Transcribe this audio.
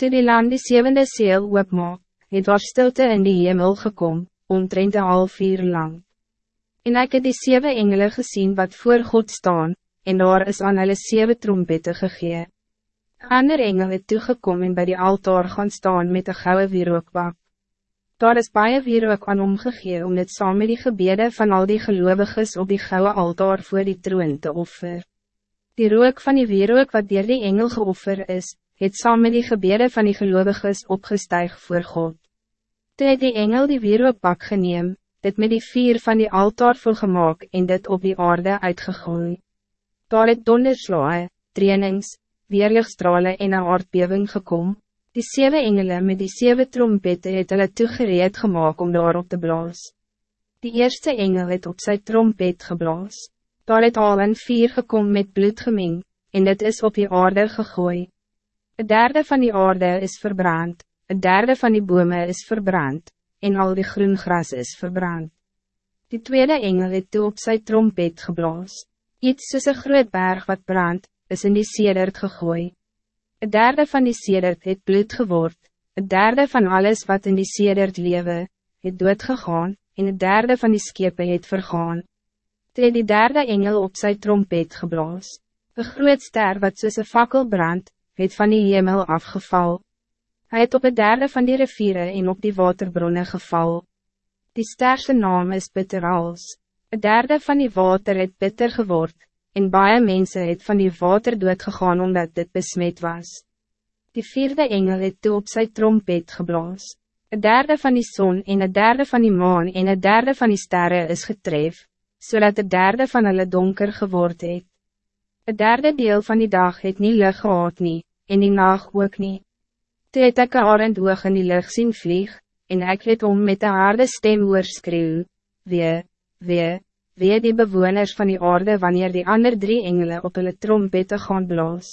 Toe die land die zevende seel oopmaak, het daar stilte in die hemel gekom, omtrent een half uur lang. En ek het die zeven engelen gezien wat voor God staan, en daar is aan hulle zeven trompette gegee. Ander engel het toegekom en by die altaar gaan staan met een gouden wierookbak. Daar is baie wierook aan omgegee om dit saam met die gebede van al die geloviges op die gouden altaar voor die troon te offer. Die rook van die wierook wat dier die engel geoffer is, het saam met die gebede van die geloviges opgestuig voor God. Toe het die engel die wierookbak geneem, dit met die vier van die altaar volgemaak en dit op die aarde uitgegooi. Daar het donderslae, trainings, weerlichtstrale en een aardbeving gekom. Die zeven engelen met die zeven trompette het hulle toegereed gemaakt om daarop te blaas. Die eerste engel het op zijn trompet geblaas. Daar het al een vier gekom met bloed gemeng, en dit is op die aarde gegooid. Een derde van die aarde is verbrand, een derde van die bome is verbrand, en al die groen gras is verbrand. Die tweede engel het toe op sy trompet geblaas. Iets soos een groot berg wat brand, is in die sedert gegooi. Een derde van die sedert het bloed geword, een derde van alles wat in die sedert lewe, het doodgegaan, en een derde van die skepe het vergaan. Toe het die derde engel op sy trompet geblaas. Een groot ster wat soos een fakkel brand, het van die hemel afgeval. Hij het op het derde van die rivieren en op die waterbronnen geval. Die sterse naam is bitter als. Het derde van die water het bitter geword, en baie mense het van die water doodgegaan omdat dit besmet was. Die vierde engel het toe op sy trompet geblaas. Het derde van die zon en het derde van die maan en het derde van die sterren is getref, zodat het derde van hulle donker geword het. Het derde deel van die dag het nie lig gehad nie, en die nacht ook niet. Toe het ek een arend oog in die lucht zien vlieg, en ek het om met een harde stem oorskreeuw, wee, wee, wee die bewoners van die aarde wanneer die ander drie engelen op hulle trompette gaan blaas.